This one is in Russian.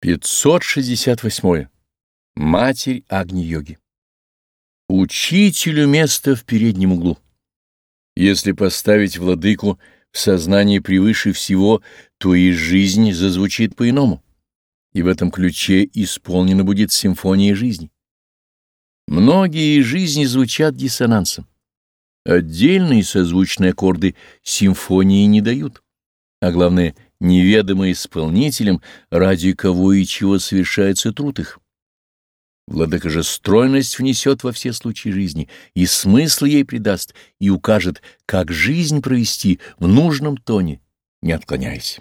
568. Матерь Агни-йоги. Учителю место в переднем углу. Если поставить владыку в сознании превыше всего, то и жизнь зазвучит по-иному, и в этом ключе исполнена будет симфония жизни. Многие жизни звучат диссонансом. Отдельные созвучные аккорды симфонии не дают, а главное — неведомо исполнителем, ради кого и чего совершается труд их. Владыка же стройность внесет во все случаи жизни, и смысл ей придаст, и укажет, как жизнь провести в нужном тоне, не отклоняясь.